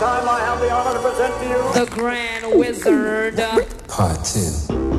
time I have the honor to present to you the Grand Wizard. Part two.